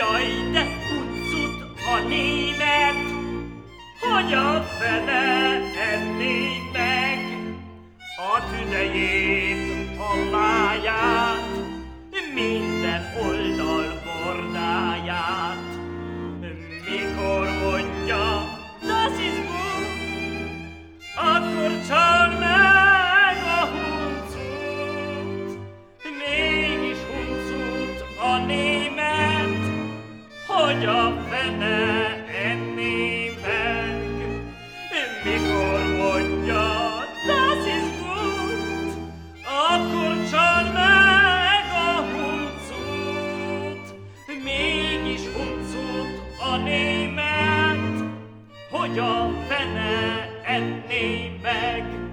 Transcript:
Jaj, de uncut a német! Hogy a fene nagy a fene enni meg. Mikor mondja, das ist gut, akkor csan meg huncut. Mégis huncut a német, hogy a fene enné meg.